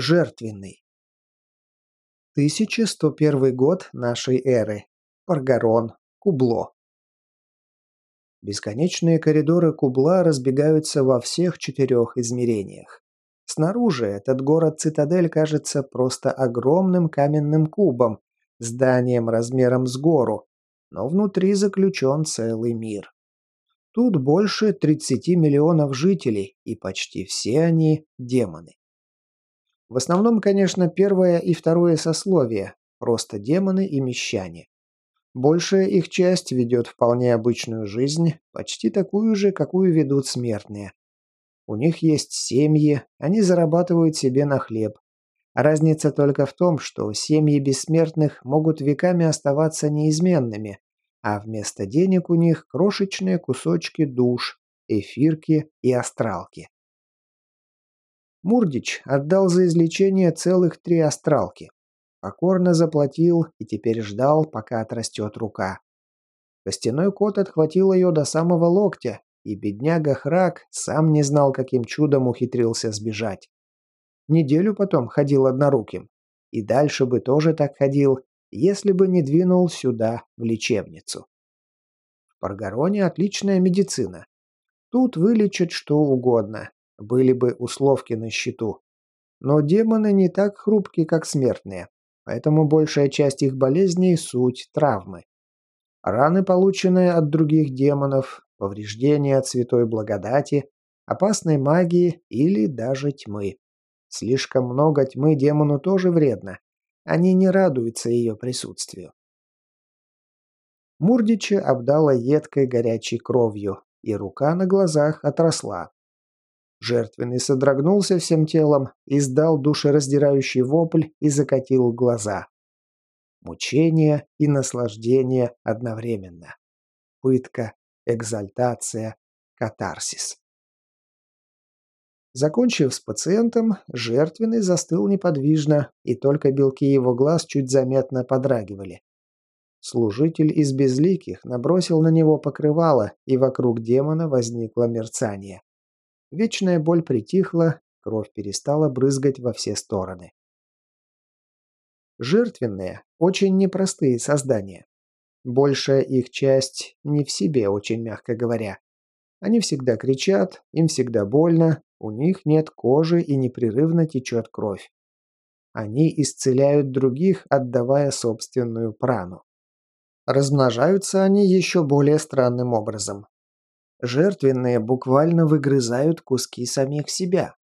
Жертвенный. 1101 год нашей эры. Паргарон. Кубло. Бесконечные коридоры Кубла разбегаются во всех четырех измерениях. Снаружи этот город-цитадель кажется просто огромным каменным кубом, зданием размером с гору, но внутри заключен целый мир. Тут больше 30 миллионов жителей, и почти все они демоны. В основном, конечно, первое и второе сословие, просто демоны и мещане. Большая их часть ведет вполне обычную жизнь, почти такую же, какую ведут смертные. У них есть семьи, они зарабатывают себе на хлеб. Разница только в том, что семьи бессмертных могут веками оставаться неизменными, а вместо денег у них крошечные кусочки душ, эфирки и астралки. Мурдич отдал за излечение целых три астралки. Покорно заплатил и теперь ждал, пока отрастет рука. Костяной кот отхватил ее до самого локтя, и бедняга Храк сам не знал, каким чудом ухитрился сбежать. Неделю потом ходил одноруким. И дальше бы тоже так ходил, если бы не двинул сюда, в лечебницу. В Паргароне отличная медицина. Тут вылечат что угодно, были бы условки на счету. Но демоны не так хрупки, как смертные, поэтому большая часть их болезней – суть травмы. Раны, полученные от других демонов, повреждения от святой благодати, опасной магии или даже тьмы. Слишком много тьмы демону тоже вредно, они не радуются ее присутствию. Мурдича обдала едкой горячей кровью, и рука на глазах отросла. Жертвенный содрогнулся всем телом, издал душераздирающий вопль и закатил глаза. Мучение и наслаждение одновременно. Пытка, экзальтация, катарсис. Закончив с пациентом, жертвенный застыл неподвижно, и только белки его глаз чуть заметно подрагивали. Служитель из безликих набросил на него покрывало, и вокруг демона возникло мерцание. Вечная боль притихла, кровь перестала брызгать во все стороны. Жертвенные – очень непростые создания. Большая их часть не в себе, очень мягко говоря. Они всегда кричат, им всегда больно, у них нет кожи и непрерывно течет кровь. Они исцеляют других, отдавая собственную прану. Размножаются они еще более странным образом. Жертвенные буквально выгрызают куски самих себя,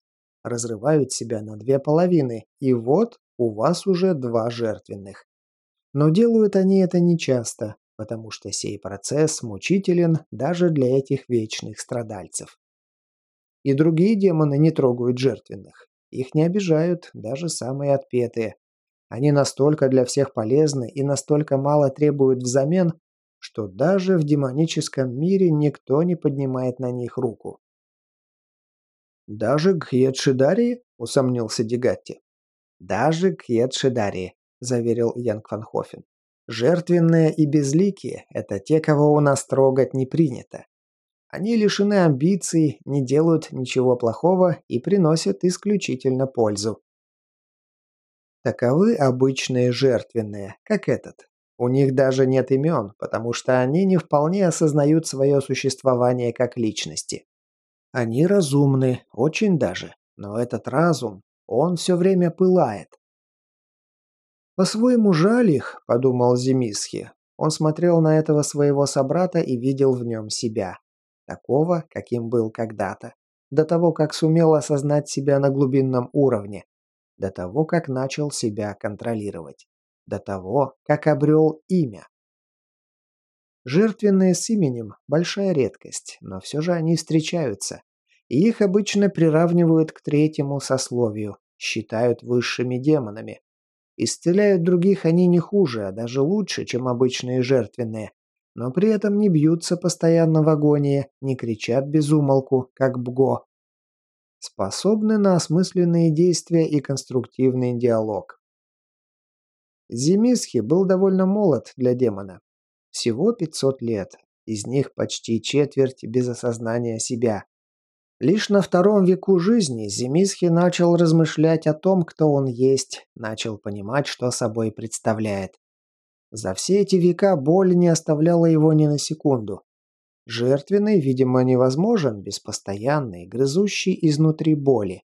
разрывают себя на две половины, и вот у вас уже два жертвенных. Но делают они это нечасто, потому что сей процесс мучителен даже для этих вечных страдальцев. И другие демоны не трогают жертвенных. Их не обижают даже самые отпетые. Они настолько для всех полезны и настолько мало требуют взамен, что даже в демоническом мире никто не поднимает на них руку. «Даже Гхьедшидарии?» – усомнился Дегатти. «Даже Гхьедшидарии», – заверил Янг Фанхофен. «Жертвенные и безликие – это те, кого у нас трогать не принято. Они лишены амбиций, не делают ничего плохого и приносят исключительно пользу. Таковы обычные жертвенные, как этот. У них даже нет имен, потому что они не вполне осознают свое существование как личности. Они разумны, очень даже, но этот разум, он все время пылает. «По-своему жаль их», — подумал Зимисхи. Он смотрел на этого своего собрата и видел в нем себя такого, каким был когда-то, до того, как сумел осознать себя на глубинном уровне, до того, как начал себя контролировать, до того, как обрел имя. Жертвенные с именем – большая редкость, но все же они встречаются, и их обычно приравнивают к третьему сословию, считают высшими демонами. Исцеляют других они не хуже, а даже лучше, чем обычные жертвенные, но при этом не бьются постоянно в агонии, не кричат без умолку, как Бго. Способны на осмысленные действия и конструктивный диалог. Зимисхи был довольно молод для демона. Всего 500 лет, из них почти четверть без осознания себя. Лишь на втором веку жизни Зимисхи начал размышлять о том, кто он есть, начал понимать, что собой представляет. За все эти века боль не оставляла его ни на секунду. Жертвенный, видимо, невозможен без постоянной, грызущей изнутри боли.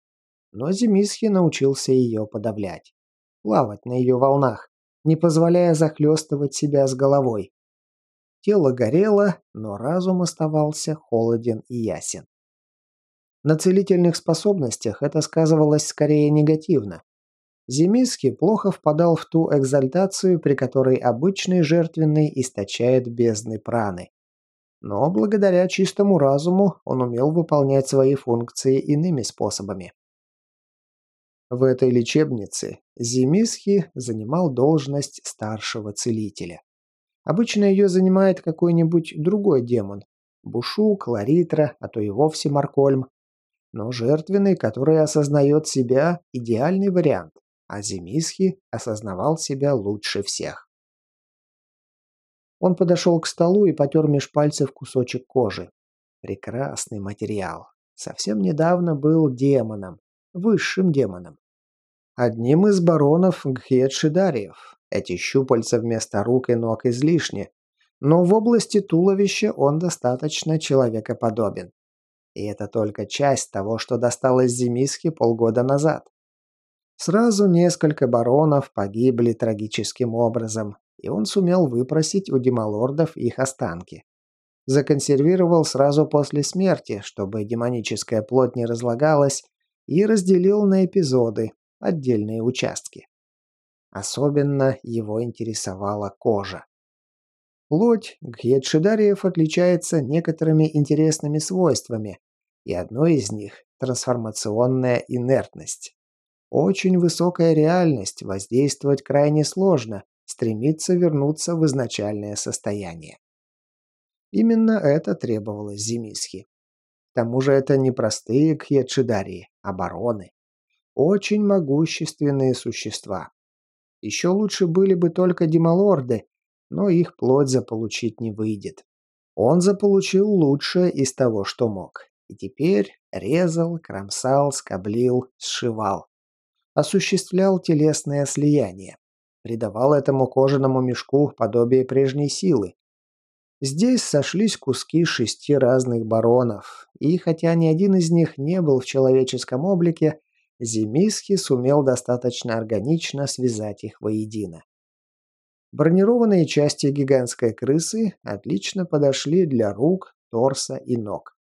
Но Зимисхи научился ее подавлять. Плавать на ее волнах, не позволяя захлестывать себя с головой. Тело горело, но разум оставался холоден и ясен. На целительных способностях это сказывалось скорее негативно. Зимиский плохо впадал в ту экзальтацию, при которой обычный жертвенный источает бездны праны. Но благодаря чистому разуму он умел выполнять свои функции иными способами. В этой лечебнице Зимисхи занимал должность старшего целителя. Обычно ее занимает какой-нибудь другой демон. Бушу, Кларитра, а то и вовсе Маркольм. Но жертвенный, который осознает себя, идеальный вариант, а Зимисхи осознавал себя лучше всех. Он подошел к столу и потер меж пальцев кусочек кожи. Прекрасный материал. Совсем недавно был демоном, высшим демоном. Одним из баронов Гхедшидариев. Эти щупальца вместо рук и ног излишни, но в области туловища он достаточно человекоподобен. И это только часть того, что досталось Зимиске полгода назад. Сразу несколько баронов погибли трагическим образом, и он сумел выпросить у демалордов их останки. Законсервировал сразу после смерти, чтобы демоническая плоть не разлагалась, и разделил на эпизоды, отдельные участки. Особенно его интересовала кожа. Плоть гхедшидариев отличается некоторыми интересными свойствами, и одно из них – трансформационная инертность. Очень высокая реальность, воздействовать крайне сложно, стремится вернуться в изначальное состояние. Именно это требовалось Зимисхи. К тому же это не простые кхедшидарии, бароны. Очень могущественные существа. Еще лучше были бы только демалорды, но их плоть заполучить не выйдет. Он заполучил лучшее из того, что мог. И теперь резал, кромсал, скоблил, сшивал. Осуществлял телесное слияние. Придавал этому кожаному мешку подобие прежней силы. Здесь сошлись куски шести разных баронов, и хотя ни один из них не был в человеческом облике, Зимиски сумел достаточно органично связать их воедино. Бронированные части гигантской крысы отлично подошли для рук, торса и ног.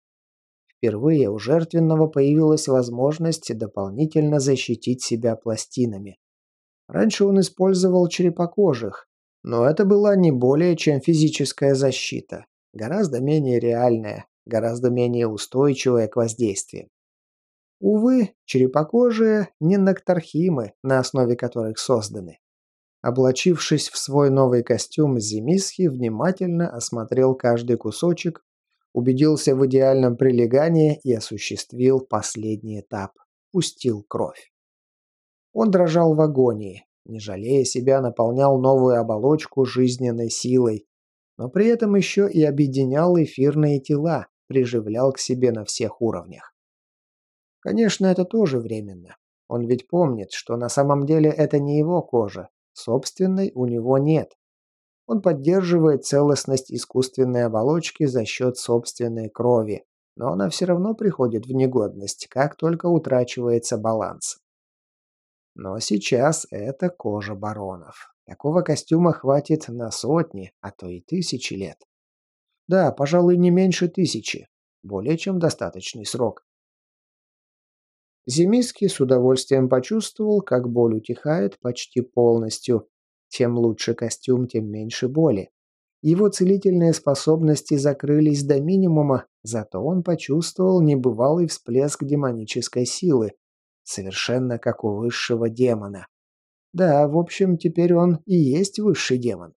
Впервые у жертвенного появилась возможность дополнительно защитить себя пластинами. Раньше он использовал черепокожих, но это была не более чем физическая защита, гораздо менее реальная, гораздо менее устойчивая к воздействиям. Увы, черепокожие не нактархимы, на основе которых созданы. Облачившись в свой новый костюм, Зимисхи внимательно осмотрел каждый кусочек убедился в идеальном прилегании и осуществил последний этап – пустил кровь. Он дрожал в агонии, не жалея себя, наполнял новую оболочку жизненной силой, но при этом еще и объединял эфирные тела, приживлял к себе на всех уровнях. Конечно, это тоже временно. Он ведь помнит, что на самом деле это не его кожа, собственной у него нет. Он поддерживает целостность искусственной оболочки за счет собственной крови, но она все равно приходит в негодность, как только утрачивается баланс. Но сейчас это кожа баронов. Такого костюма хватит на сотни, а то и тысячи лет. Да, пожалуй, не меньше тысячи. Более чем достаточный срок. Зимиский с удовольствием почувствовал, как боль утихает почти полностью, чем лучше костюм, тем меньше боли. Его целительные способности закрылись до минимума, зато он почувствовал небывалый всплеск демонической силы, совершенно как у высшего демона. Да, в общем, теперь он и есть высший демон.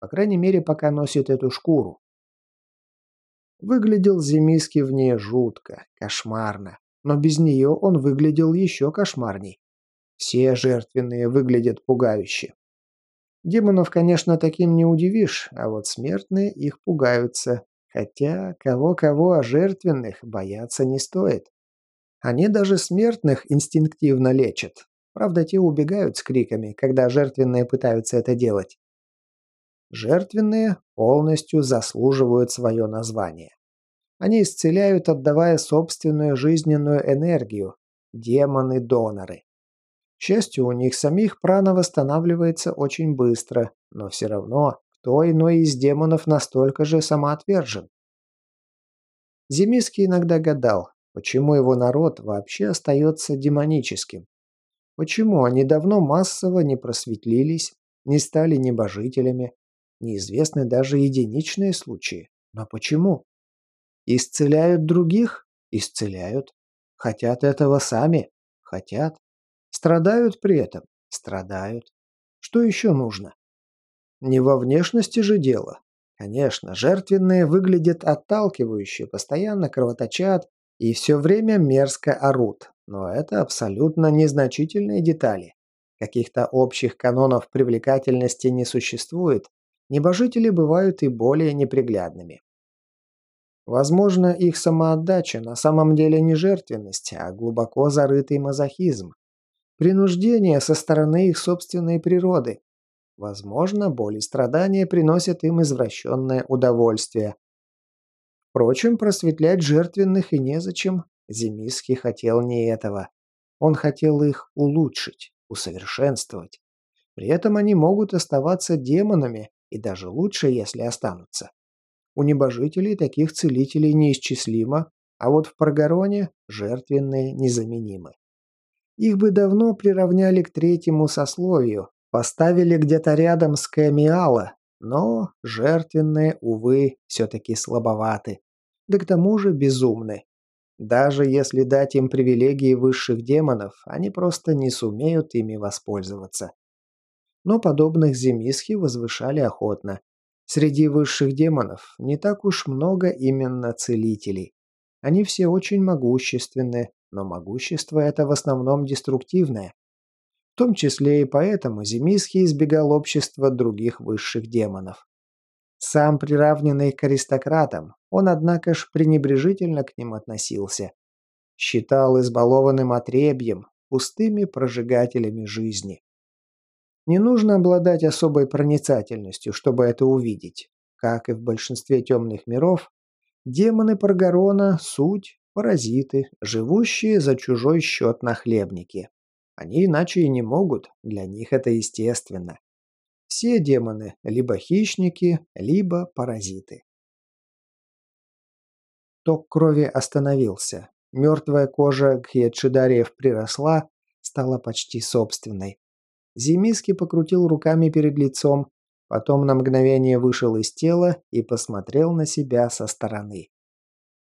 По крайней мере, пока носит эту шкуру. Выглядел Зимиский в ней жутко, кошмарно, но без нее он выглядел еще кошмарней. Все жертвенные выглядят пугающе. Демонов, конечно, таким не удивишь, а вот смертные их пугаются, Хотя кого-кого, а жертвенных бояться не стоит. Они даже смертных инстинктивно лечат. Правда, те убегают с криками, когда жертвенные пытаются это делать. Жертвенные полностью заслуживают свое название. Они исцеляют, отдавая собственную жизненную энергию. Демоны-доноры. К счастью, у них самих прана восстанавливается очень быстро, но все равно кто иной из демонов настолько же самоотвержен. Земиский иногда гадал, почему его народ вообще остается демоническим. Почему они давно массово не просветлились, не стали небожителями, неизвестны даже единичные случаи. Но почему? Исцеляют других? Исцеляют. Хотят этого сами? Хотят. Страдают при этом? Страдают. Что еще нужно? Не во внешности же дело. Конечно, жертвенные выглядят отталкивающе, постоянно кровоточат и все время мерзко орут. Но это абсолютно незначительные детали. Каких-то общих канонов привлекательности не существует. Небожители бывают и более неприглядными. Возможно, их самоотдача на самом деле не жертвенность, а глубоко зарытый мазохизм. Принуждение со стороны их собственной природы. Возможно, боль и страдания приносят им извращенное удовольствие. Впрочем, просветлять жертвенных и незачем. Земиский хотел не этого. Он хотел их улучшить, усовершенствовать. При этом они могут оставаться демонами, и даже лучше, если останутся. У небожителей таких целителей неисчислимо, а вот в Паргароне жертвенные незаменимы. Их бы давно приравняли к третьему сословию, поставили где-то рядом с Кэмиала, но жертвенные, увы, все-таки слабоваты. Да к тому же безумны. Даже если дать им привилегии высших демонов, они просто не сумеют ими воспользоваться. Но подобных Земисхи возвышали охотно. Среди высших демонов не так уж много именно целителей. Они все очень могущественны, но могущество это в основном деструктивное. В том числе и поэтому Земисхи избегал общества других высших демонов. Сам приравненный к аристократам, он, однако ж, пренебрежительно к ним относился. Считал избалованным отребьем, пустыми прожигателями жизни. Не нужно обладать особой проницательностью, чтобы это увидеть. Как и в большинстве темных миров, демоны Паргарона – суть, паразиты, живущие за чужой счет нахлебники. Они иначе и не могут, для них это естественно. Все демоны – либо хищники, либо паразиты. Ток крови остановился. Мертвая кожа Гхедшидариев приросла, стала почти собственной. Зимиски покрутил руками перед лицом, потом на мгновение вышел из тела и посмотрел на себя со стороны.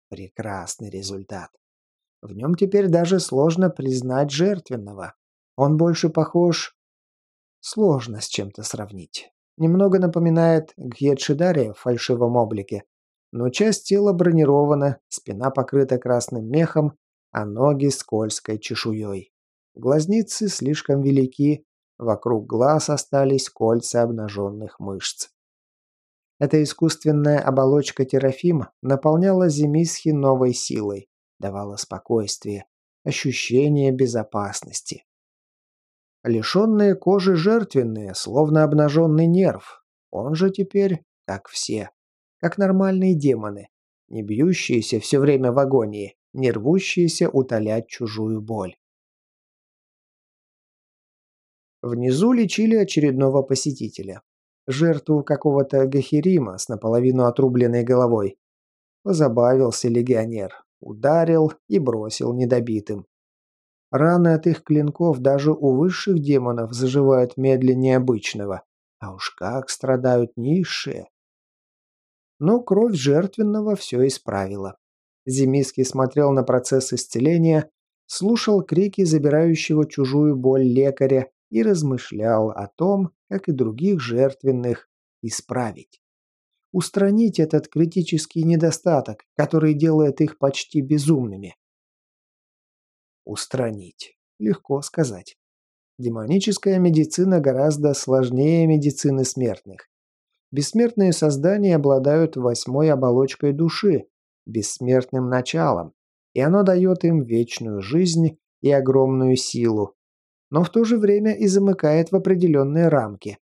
Прекрасный результат. В нем теперь даже сложно признать жертвенного. Он больше похож Сложно с чем-то сравнить. Немного напоминает Гьедшидария в фальшивом облике, но часть тела бронирована, спина покрыта красным мехом, а ноги скользкой чешуей. Глазницы слишком велики, вокруг глаз остались кольца обнаженных мышц. Эта искусственная оболочка терафим наполняла Земисхи новой силой, давала спокойствие, ощущение безопасности. Лишенные кожи жертвенные, словно обнаженный нерв. Он же теперь, как все, как нормальные демоны, не бьющиеся все время в агонии, не рвущиеся утолять чужую боль. Внизу лечили очередного посетителя. Жертву какого-то гахирима с наполовину отрубленной головой. Позабавился легионер. Ударил и бросил недобитым. Раны от их клинков даже у высших демонов заживают медленнее обычного. А уж как страдают низшие. Но кровь жертвенного все исправила. Зимиский смотрел на процесс исцеления, слушал крики забирающего чужую боль лекаря и размышлял о том, как и других жертвенных исправить. Устранить этот критический недостаток, который делает их почти безумными. Устранить. Легко сказать. Демоническая медицина гораздо сложнее медицины смертных. Бессмертные создания обладают восьмой оболочкой души, бессмертным началом, и оно дает им вечную жизнь и огромную силу, но в то же время и замыкает в определенные рамки.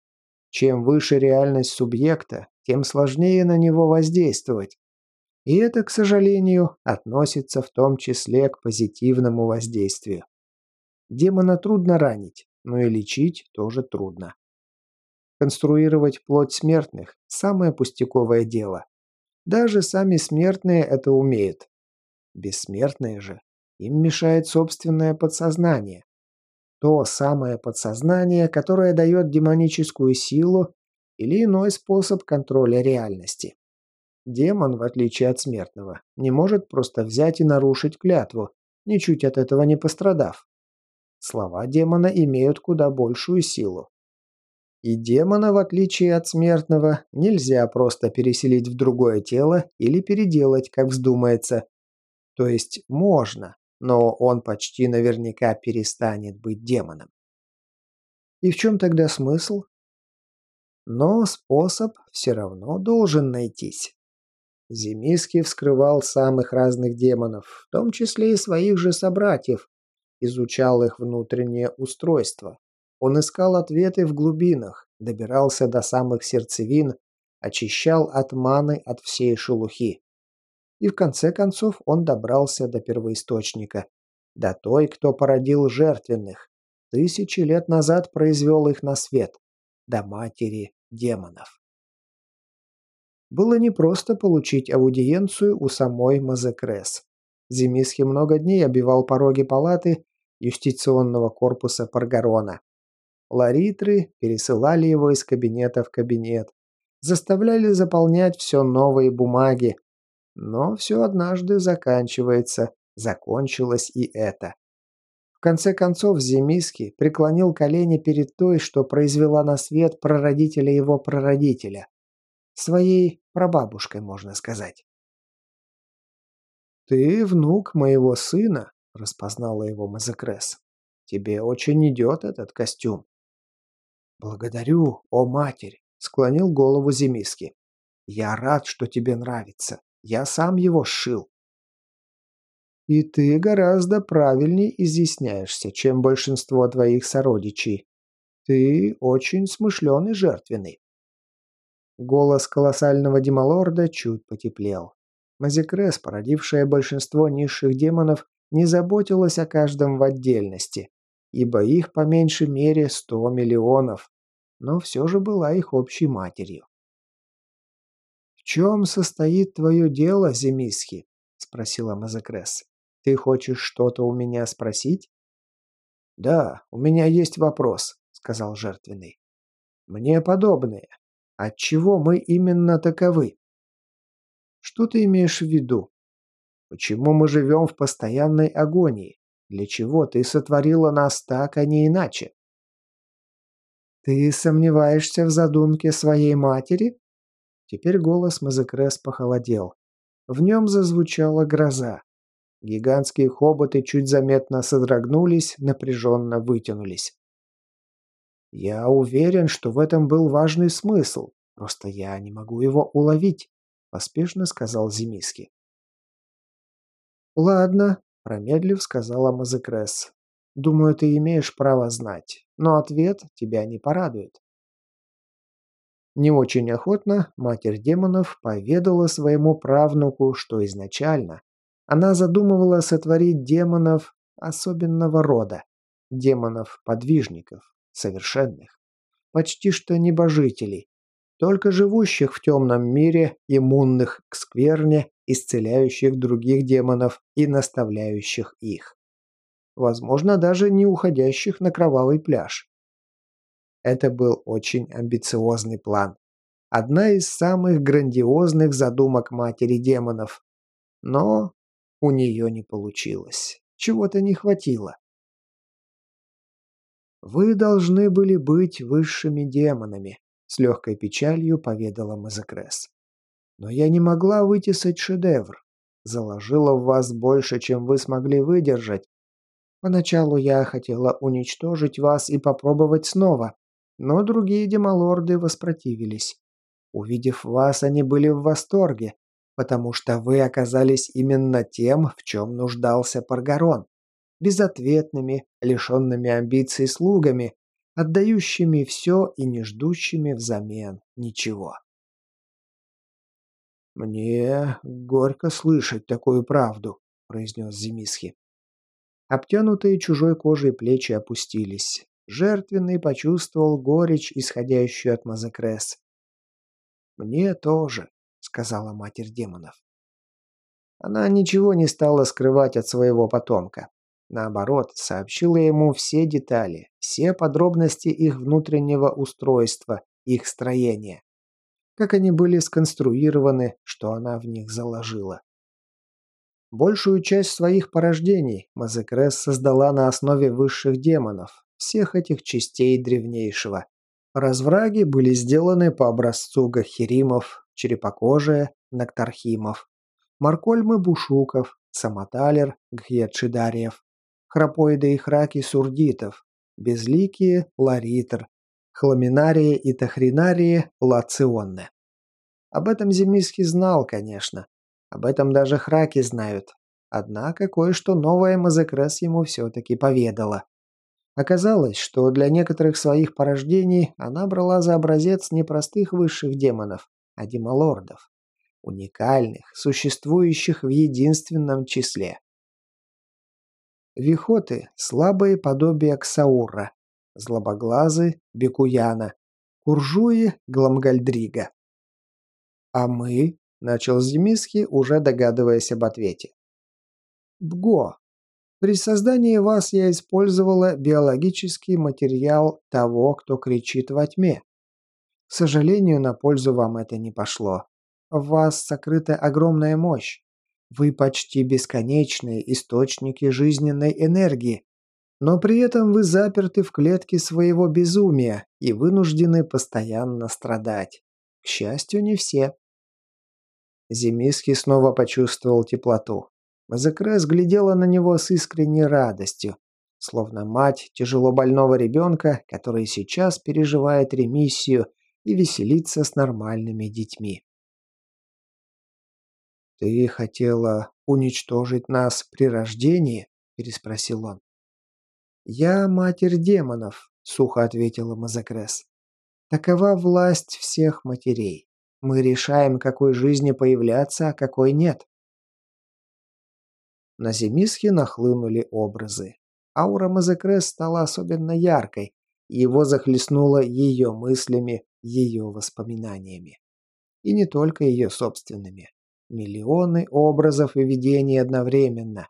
Чем выше реальность субъекта, тем сложнее на него воздействовать. И это, к сожалению, относится в том числе к позитивному воздействию. Демона трудно ранить, но и лечить тоже трудно. Конструировать плоть смертных – самое пустяковое дело. Даже сами смертные это умеют. Бессмертные же, им мешает собственное подсознание. То самое подсознание, которое дает демоническую силу или иной способ контроля реальности. Демон, в отличие от смертного, не может просто взять и нарушить клятву, ничуть от этого не пострадав. Слова демона имеют куда большую силу. И демона, в отличие от смертного, нельзя просто переселить в другое тело или переделать, как вздумается. То есть можно, но он почти наверняка перестанет быть демоном. И в чем тогда смысл? Но способ все равно должен найтись. Земиский вскрывал самых разных демонов, в том числе и своих же собратьев, изучал их внутреннее устройство. Он искал ответы в глубинах, добирался до самых сердцевин, очищал от маны от всей шелухи. И в конце концов он добрался до первоисточника, до той, кто породил жертвенных, тысячи лет назад произвел их на свет, до матери демонов. Было непросто получить аудиенцию у самой Мазекрес. Земисхи много дней обивал пороги палаты юстиционного корпуса Паргарона. Ларитры пересылали его из кабинета в кабинет, заставляли заполнять все новые бумаги, но все однажды заканчивается, закончилось и это. Конце концов Земиский преклонил колени перед той, что произвела на свет прародителя его прародителя. Своей прабабушкой, можно сказать. «Ты внук моего сына», — распознала его Мазекрес. «Тебе очень идет этот костюм». «Благодарю, о матерь», — склонил голову Земиски. «Я рад, что тебе нравится. Я сам его сшил. И ты гораздо правильней изъясняешься, чем большинство твоих сородичей. Ты очень смышленый жертвенный. Голос колоссального демалорда чуть потеплел. Мазикрес, породившая большинство низших демонов, не заботилась о каждом в отдельности, ибо их по меньшей мере сто миллионов, но все же была их общей матерью чем состоит твое дело, Земисхи?» – спросила Мазекрес. «Ты хочешь что-то у меня спросить?» «Да, у меня есть вопрос», – сказал жертвенный. «Мне подобные. Отчего мы именно таковы?» «Что ты имеешь в виду? Почему мы живем в постоянной агонии? Для чего ты сотворила нас так, а не иначе?» «Ты сомневаешься в задумке своей матери?» Теперь голос Мазекрес похолодел. В нем зазвучала гроза. Гигантские хоботы чуть заметно содрогнулись, напряженно вытянулись. «Я уверен, что в этом был важный смысл, просто я не могу его уловить», — поспешно сказал Зимиски. «Ладно», — промедлив сказала Мазекрес. «Думаю, ты имеешь право знать, но ответ тебя не порадует». Не очень охотно Матерь Демонов поведала своему правнуку, что изначально она задумывала сотворить демонов особенного рода, демонов-подвижников, совершенных, почти что небожителей, только живущих в темном мире, иммунных к скверне, исцеляющих других демонов и наставляющих их. Возможно, даже не уходящих на кровавый пляж. Это был очень амбициозный план. Одна из самых грандиозных задумок матери демонов. Но у нее не получилось. Чего-то не хватило. «Вы должны были быть высшими демонами», — с легкой печалью поведала Мазекрес. «Но я не могла вытесать шедевр. Заложила в вас больше, чем вы смогли выдержать. Поначалу я хотела уничтожить вас и попробовать снова, но другие демалорды воспротивились. Увидев вас, они были в восторге, потому что вы оказались именно тем, в чем нуждался Паргарон. Безответными, лишенными амбиций слугами, отдающими все и не ждущими взамен ничего. «Мне горько слышать такую правду», — произнес Зимисхи. Обтянутые чужой кожей плечи опустились. Жертвенный почувствовал горечь, исходящую от Мазекрес. «Мне тоже», — сказала матерь демонов. Она ничего не стала скрывать от своего потомка. Наоборот, сообщила ему все детали, все подробности их внутреннего устройства, их строения. Как они были сконструированы, что она в них заложила. Большую часть своих порождений Мазекрес создала на основе высших демонов, всех этих частей древнейшего. Развраги были сделаны по образцу гахеримов, черепокожие, нактархимов, маркольмы бушуков, самоталер, гхьедшидариев, храпоиды и храки сурдитов, безликие ларитр, хламинарии и тахринарии лационны. Об этом Земиский знал, конечно. Об этом даже храки знают. Однако кое-что новое Мазекрес ему все-таки поведала. Оказалось, что для некоторых своих порождений она брала за образец не простых высших демонов, а демолордов. Уникальных, существующих в единственном числе. Вихоты – слабые подобия Ксаура, злобоглазы – Бекуяна, куржуи – Гламгальдрига. А мы, – начал Зимиский, уже догадываясь об ответе. Бго, при создании вас я использовала биологический материал того, кто кричит во тьме. К сожалению, на пользу вам это не пошло. В вас сокрыта огромная мощь. Вы почти бесконечные источники жизненной энергии. Но при этом вы заперты в клетке своего безумия и вынуждены постоянно страдать. К счастью, не все. Зимиский снова почувствовал теплоту. Мазакрас глядела на него с искренней радостью, словно мать тяжело больного ребенка, который сейчас переживает ремиссию и веселится с нормальными детьми. «Ты хотела уничтожить нас при рождении?» – переспросил он. «Я матерь демонов», – сухо ответила Мазакрес. «Такова власть всех матерей. Мы решаем, какой жизни появляться, а какой нет. На Земисхе нахлынули образы. Аура Мазекрес стала особенно яркой, его захлестнуло ее мыслями, ее воспоминаниями. И не только ее собственными. Миллионы образов и видений одновременно.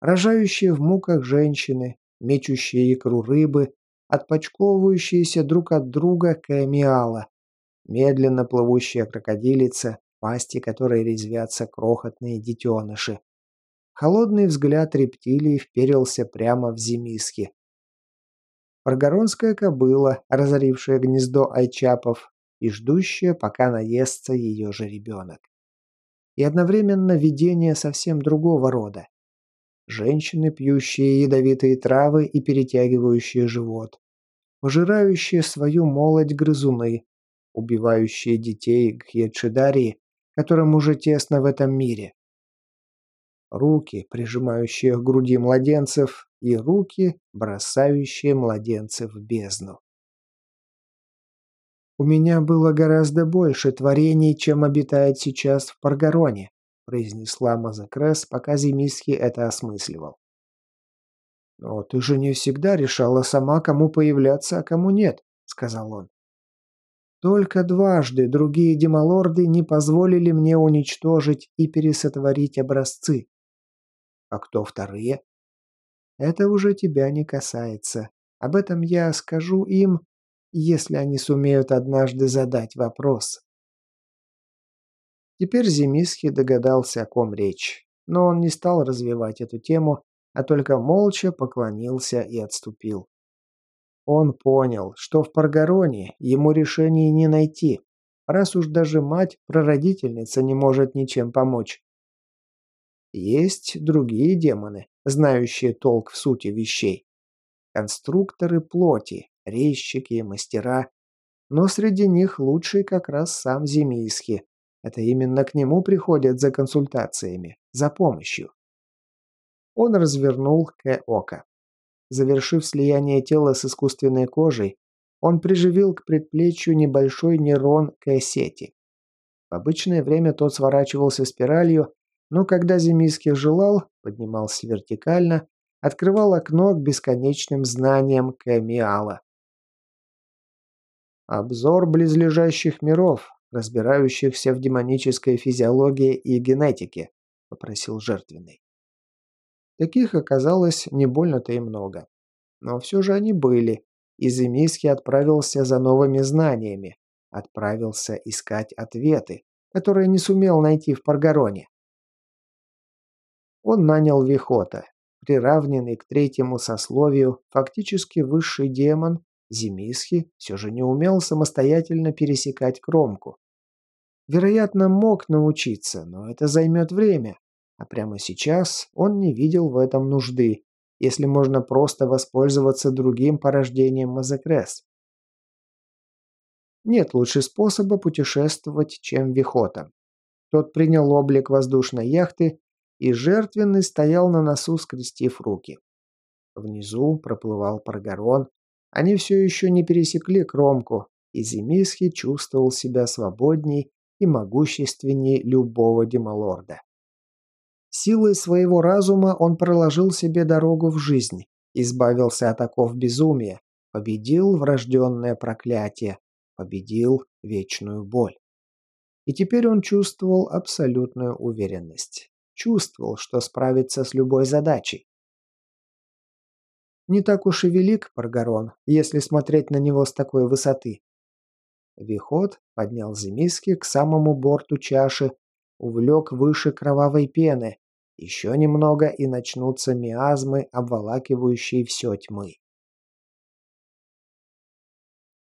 Рожающие в муках женщины, мечущие икру рыбы, отпочковывающиеся друг от друга каэмиала, медленно плывущая крокодилица, пасти которой резвятся крохотные детеныши, Холодный взгляд рептилии вперился прямо в Зимисхи. Паргоронская кобыла, разорившая гнездо айчапов и ждущая, пока наестся ее же ребенок. И одновременно видение совсем другого рода. Женщины, пьющие ядовитые травы и перетягивающие живот. Пожирающие свою молодь грызуны, убивающие детей Гхьедшидарии, которым уже тесно в этом мире руки, прижимающие к груди младенцев, и руки, бросающие младенцев в бездну. «У меня было гораздо больше творений, чем обитает сейчас в Паргароне», произнесла Мазакрес, пока Зимиский это осмысливал. «Но ты же не всегда решала сама, кому появляться, а кому нет», — сказал он. «Только дважды другие демолорды не позволили мне уничтожить и пересотворить образцы. А кто вторые? Это уже тебя не касается. Об этом я скажу им, если они сумеют однажды задать вопрос. Теперь Зимисхи догадался, о ком речь, но он не стал развивать эту тему, а только молча поклонился и отступил. Он понял, что в Паргароне ему решения не найти, раз уж даже мать-прародительница не может ничем помочь. Есть другие демоны, знающие толк в сути вещей. Конструкторы плоти, резчики, мастера. но среди них лучший как раз сам Зимийский. Это именно к нему приходят за консультациями, за помощью. Он развернул К-ока. Завершив слияние тела с искусственной кожей, он приживил к предплечью небольшой нейрон К-сети. В обычное время тот сворачивался спиралью, но когда Зимийский желал, поднимался вертикально, открывал окно к бесконечным знаниям К-миала. Обзор близлежащих миров, разбирающихся в демонической физиологии и генетике», – попросил жертвенный. Таких оказалось не больно-то и много. Но все же они были, и Земиский отправился за новыми знаниями, отправился искать ответы, которые не сумел найти в Паргароне. Он нанял Вихота, приравненный к третьему сословию, фактически высший демон, Земисхи все же не умел самостоятельно пересекать кромку. Вероятно, мог научиться, но это займет время. А прямо сейчас он не видел в этом нужды, если можно просто воспользоваться другим порождением Мазекрес. Нет лучше способа путешествовать, чем Вихота. Тот принял облик воздушной яхты, и жертвенный стоял на носу, скрестив руки. Внизу проплывал Паргарон. Они все еще не пересекли кромку, и Земисхи чувствовал себя свободней и могущественней любого демалорда. Силой своего разума он проложил себе дорогу в жизнь, избавился от оков безумия, победил врожденное проклятие, победил вечную боль. И теперь он чувствовал абсолютную уверенность. Чувствовал, что справится с любой задачей. Не так уж и велик Паргарон, если смотреть на него с такой высоты. Вихот поднял Земиски к самому борту чаши, увлек выше кровавой пены. Еще немного, и начнутся миазмы, обволакивающие все тьмы.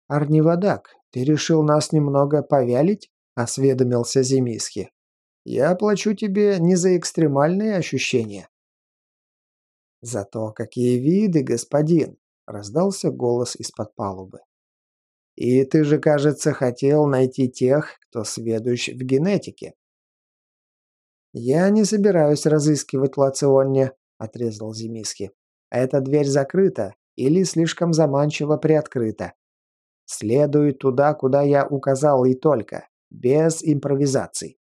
«Арнивадак, ты решил нас немного повялить?» – осведомился Земиски. «Я плачу тебе не за экстремальные ощущения». «Зато какие виды, господин!» – раздался голос из-под палубы. И ты же, кажется, хотел найти тех, кто сведущ в генетике. Я не собираюсь разыскивать Лационне, отрезал Зимиски. Эта дверь закрыта или слишком заманчиво приоткрыта. Следуй туда, куда я указал и только, без импровизаций.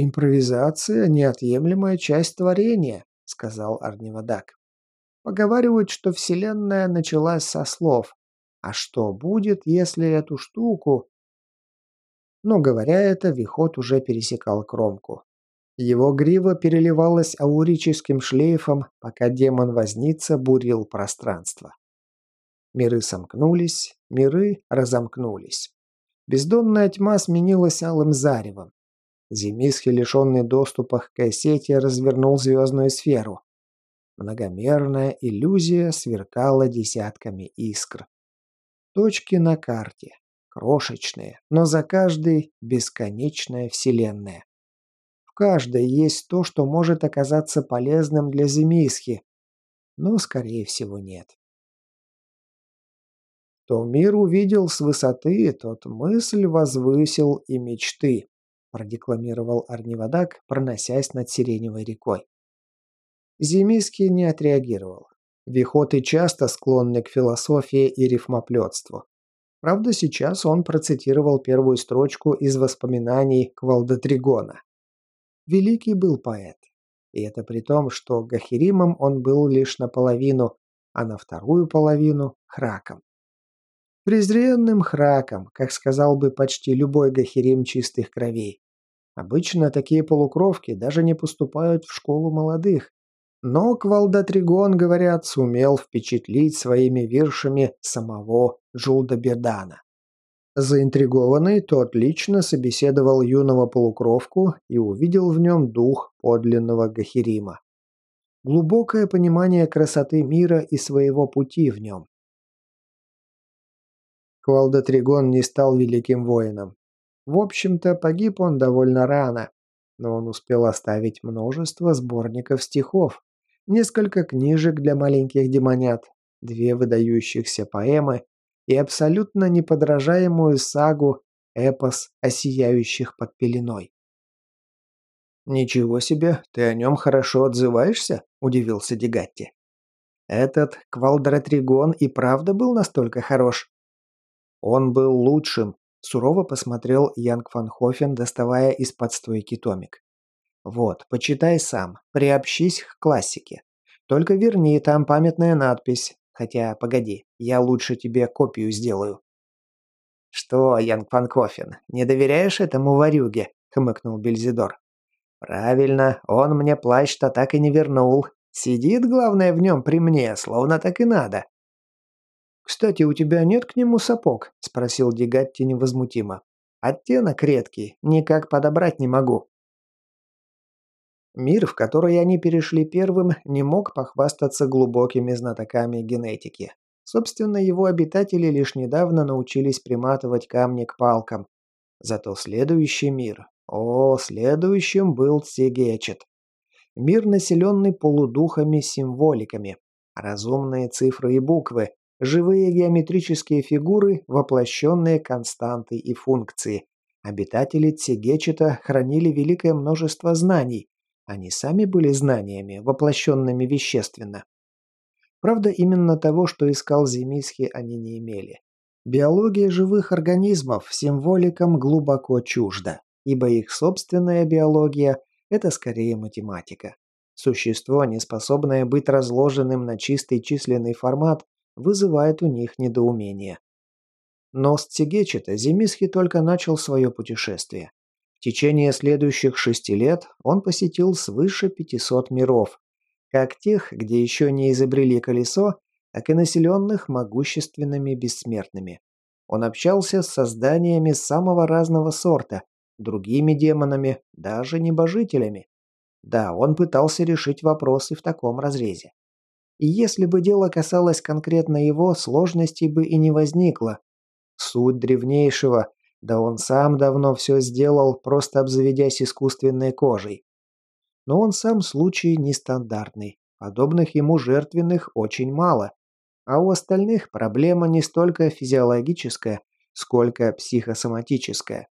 «Импровизация – неотъемлемая часть творения», – сказал Арнивадак. «Поговаривают, что Вселенная началась со слов, а что будет, если эту штуку... Но говоря это, Вихот уже пересекал кромку. Его грива переливалась аурическим шлейфом, пока демон-возница бурил пространство. Миры сомкнулись, миры разомкнулись. Бездонная тьма сменилась алым заревом. Земисхи, лишенный доступа к кассете, развернул звездную сферу. Многомерная иллюзия сверкала десятками искр. Точки на карте. Крошечные, но за каждой бесконечная вселенная. В каждой есть то, что может оказаться полезным для Земисхи, но, скорее всего, нет. То мир увидел с высоты, тот мысль возвысил и мечты, продекламировал Арнивадак, проносясь над Сиреневой рекой. Земиский не отреагировал. Вихоты часто склонны к философии и рифмоплетству. Правда, сейчас он процитировал первую строчку из воспоминаний Квалдатригона. Великий был поэт. И это при том, что Гахиримом он был лишь наполовину, а на вторую половину – храком. Презренным храком, как сказал бы почти любой Гахирим чистых кровей. Обычно такие полукровки даже не поступают в школу молодых, но Квалдатригон, говорят, сумел впечатлить своими виршами самого Джулдабедана. Заинтригованный, тот лично собеседовал юного полукровку и увидел в нем дух подлинного Гахирима. Глубокое понимание красоты мира и своего пути в нем. Квалдатригон не стал великим воином. В общем-то, погиб он довольно рано, но он успел оставить множество сборников стихов, несколько книжек для маленьких демонят, две выдающихся поэмы и абсолютно неподражаемую сагу эпос о сияющих под пеленой. «Ничего себе, ты о нем хорошо отзываешься?» – удивился Дегатти. «Этот Квалдратригон и правда был настолько хорош?» «Он был лучшим», – сурово посмотрел Янг фан Хофен, доставая из-под стойки томик. «Вот, почитай сам, приобщись к классике. Только верни, там памятная надпись. Хотя, погоди, я лучше тебе копию сделаю». «Что, Янг фан Хофен, не доверяешь этому варюге?» – хмыкнул Бельзидор. «Правильно, он мне плащ-то так и не вернул. Сидит, главное, в нем при мне, словно так и надо». «Кстати, у тебя нет к нему сапог?» – спросил Дегатти невозмутимо. «Оттенок редкий, никак подобрать не могу». Мир, в который они перешли первым, не мог похвастаться глубокими знатоками генетики. Собственно, его обитатели лишь недавно научились приматывать камни к палкам. Зато следующий мир, о, следующим был Тсигечет. Мир, населенный полудухами-символиками. Разумные цифры и буквы, живые геометрические фигуры, воплощенные константы и функции. Обитатели Тсигечета хранили великое множество знаний. Они сами были знаниями, воплощенными вещественно. Правда, именно того, что искал Зимисхи, они не имели. Биология живых организмов символикам глубоко чужда ибо их собственная биология – это скорее математика. Существо, не способное быть разложенным на чистый численный формат, вызывает у них недоумение. Но с Цигечета Зимисхи только начал свое путешествие. В течение следующих шести лет он посетил свыше 500 миров, как тех, где еще не изобрели колесо, так и населенных могущественными бессмертными. Он общался с созданиями самого разного сорта, другими демонами, даже небожителями. Да, он пытался решить вопросы в таком разрезе. И если бы дело касалось конкретно его, сложностей бы и не возникло. Суть древнейшего, да он сам давно все сделал, просто обзаведясь искусственной кожей. Но он сам случай нестандартный. Подобных ему жертвенных очень мало. А у остальных проблема не столько физиологическая, сколько психосоматическая.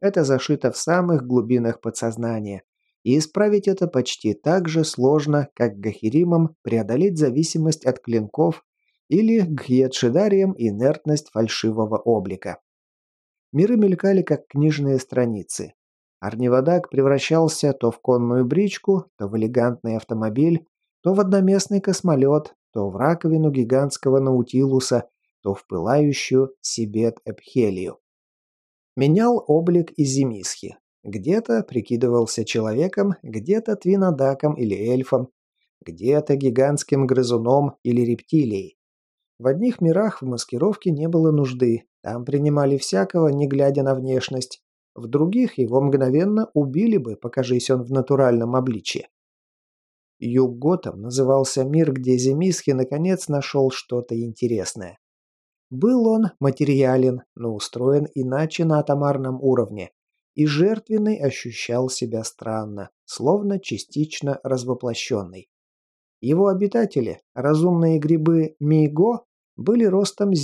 Это зашито в самых глубинах подсознания. И исправить это почти так же сложно, как гахиримам преодолеть зависимость от клинков или гьетшидариям инертность фальшивого облика. Миры мелькали, как книжные страницы. Арнивадак превращался то в конную бричку, то в элегантный автомобиль, то в одноместный космолет, то в раковину гигантского наутилуса, то в пылающую Сибет-Эпхелию. Менял облик из Зимисхи. Где-то прикидывался человеком, где-то твинодаком или эльфом, где-то гигантским грызуном или рептилией. В одних мирах в маскировке не было нужды, там принимали всякого, не глядя на внешность. В других его мгновенно убили бы, покажись он в натуральном обличье. Югготом назывался мир, где Земисхи наконец нашел что-то интересное. Был он материален, но устроен иначе на атомарном уровне, и жертвенный ощущал себя странно, словно частично развоплощенный. Его обитатели, разумные грибы Миго, были ростом с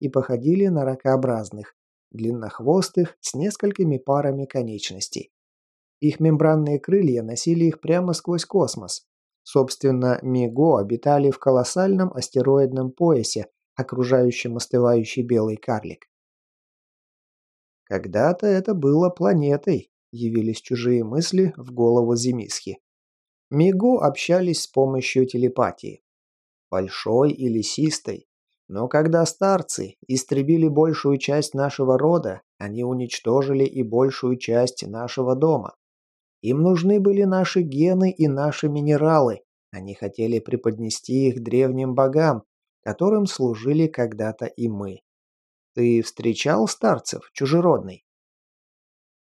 и походили на ракообразных, длиннохвостых с несколькими парами конечностей. Их мембранные крылья носили их прямо сквозь космос. Собственно, Миго обитали в колоссальном астероидном поясе, окружающим остывающий белый карлик. Когда-то это было планетой, явились чужие мысли в голову Земисхи. Мигу общались с помощью телепатии. Большой и лесистой. Но когда старцы истребили большую часть нашего рода, они уничтожили и большую часть нашего дома. Им нужны были наши гены и наши минералы. Они хотели преподнести их древним богам, которым служили когда-то и мы. Ты встречал старцев, чужеродный?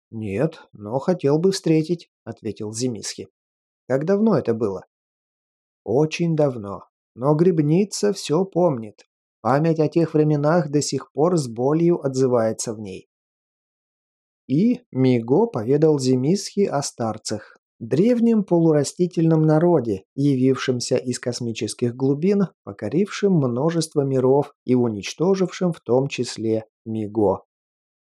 Нет, но хотел бы встретить, ответил Зимисхи. Как давно это было? Очень давно. Но грибница все помнит. Память о тех временах до сих пор с болью отзывается в ней. И Миго поведал Зимисхи о старцах. Древнем полурастительном народе, явившемся из космических глубин, покорившем множество миров и уничтожившем в том числе Миго.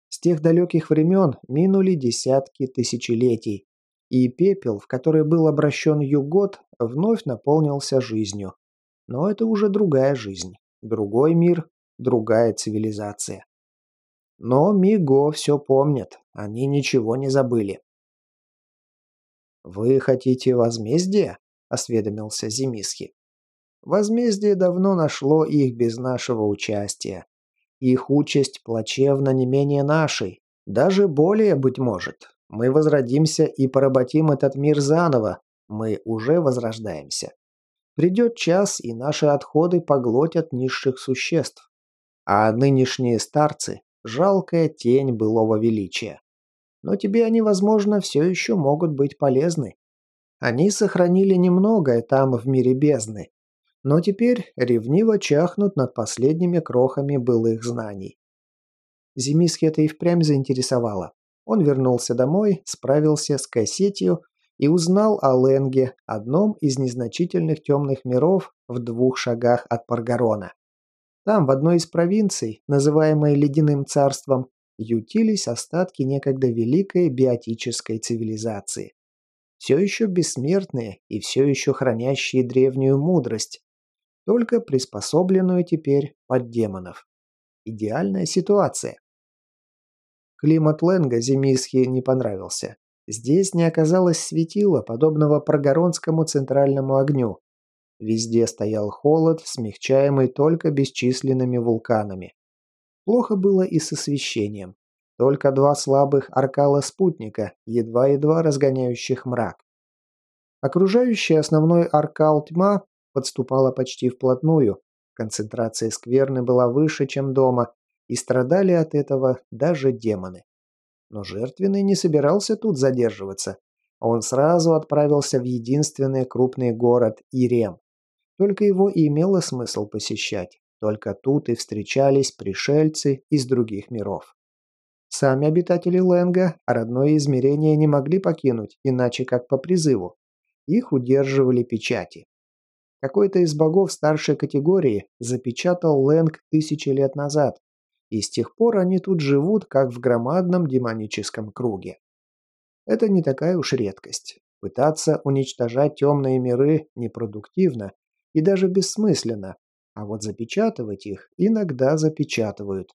С тех далеких времен минули десятки тысячелетий, и пепел, в который был обращен Югот, вновь наполнился жизнью. Но это уже другая жизнь, другой мир, другая цивилизация. Но Миго все помнят, они ничего не забыли. «Вы хотите возмездия?» – осведомился Зимисхи. «Возмездие давно нашло их без нашего участия. Их участь плачевна не менее нашей, даже более, быть может. Мы возродимся и поработим этот мир заново. Мы уже возрождаемся. Придет час, и наши отходы поглотят низших существ. А нынешние старцы – жалкая тень былого величия. Но тебе они, возможно, все еще могут быть полезны. Они сохранили немногое там в мире бездны, но теперь ревниво чахнут над последними крохами былых знаний. Зимиски это и впрямь заинтересовало. Он вернулся домой, справился с кассетью и узнал о Ленге, одном из незначительных темных миров в двух шагах от Паргарона. Там, в одной из провинций, называемой Ледяным царством, ютились остатки некогда великой биотической цивилизации. Все еще бессмертные и все еще хранящие древнюю мудрость, только приспособленную теперь под демонов. Идеальная ситуация. Климат Ленга Земисхи не понравился. Здесь не оказалось светила, подобного прогоронскому центральному огню. Везде стоял холод, смягчаемый только бесчисленными вулканами. Плохо было и с освещением. Только два слабых аркала спутника, едва-едва разгоняющих мрак. Окружающий основной аркал тьма подступала почти вплотную, концентрация скверны была выше, чем дома, и страдали от этого даже демоны. Но жертвенный не собирался тут задерживаться. Он сразу отправился в единственный крупный город Ирем. Только его и имело смысл посещать. Только тут и встречались пришельцы из других миров. Сами обитатели Ленга родное измерение не могли покинуть, иначе как по призыву. Их удерживали печати. Какой-то из богов старшей категории запечатал Лэнг тысячи лет назад, и с тех пор они тут живут, как в громадном демоническом круге. Это не такая уж редкость. Пытаться уничтожать темные миры непродуктивно и даже бессмысленно, а вот запечатывать их иногда запечатывают.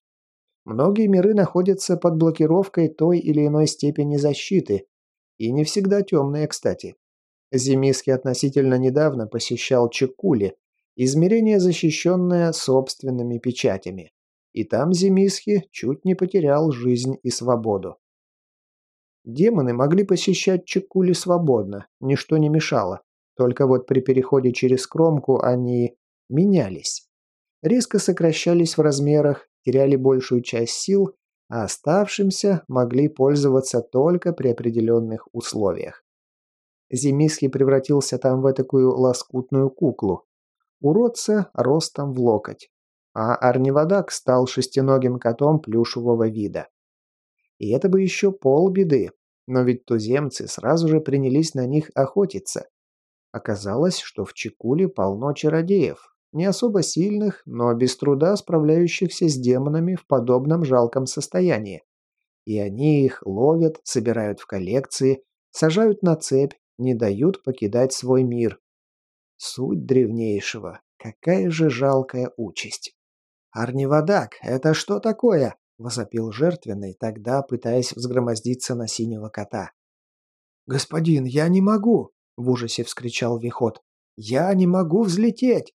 Многие миры находятся под блокировкой той или иной степени защиты, и не всегда темные, кстати. Земиский относительно недавно посещал Чекули, измерение, защищенное собственными печатями. И там Земисхи чуть не потерял жизнь и свободу. Демоны могли посещать Чекули свободно, ничто не мешало. Только вот при переходе через кромку они менялись. Резко сокращались в размерах, теряли большую часть сил, а оставшимся могли пользоваться только при определенных условиях. Зимиский превратился там в такую лоскутную куклу. Уродца ростом в локоть. А Арнивадак стал шестиногим котом плюшевого вида. И это бы еще полбеды, но ведь туземцы сразу же принялись на них охотиться. Оказалось, что в Чекуле полно чародеев, не особо сильных, но без труда справляющихся с демонами в подобном жалком состоянии. И они их ловят, собирают в коллекции, сажают на цепь не дают покидать свой мир. Суть древнейшего. Какая же жалкая участь. «Арнивадак, это что такое?» – возопил жертвенный, тогда пытаясь взгромоздиться на синего кота. «Господин, я не могу!» – в ужасе вскричал Вихот. «Я не могу взлететь!»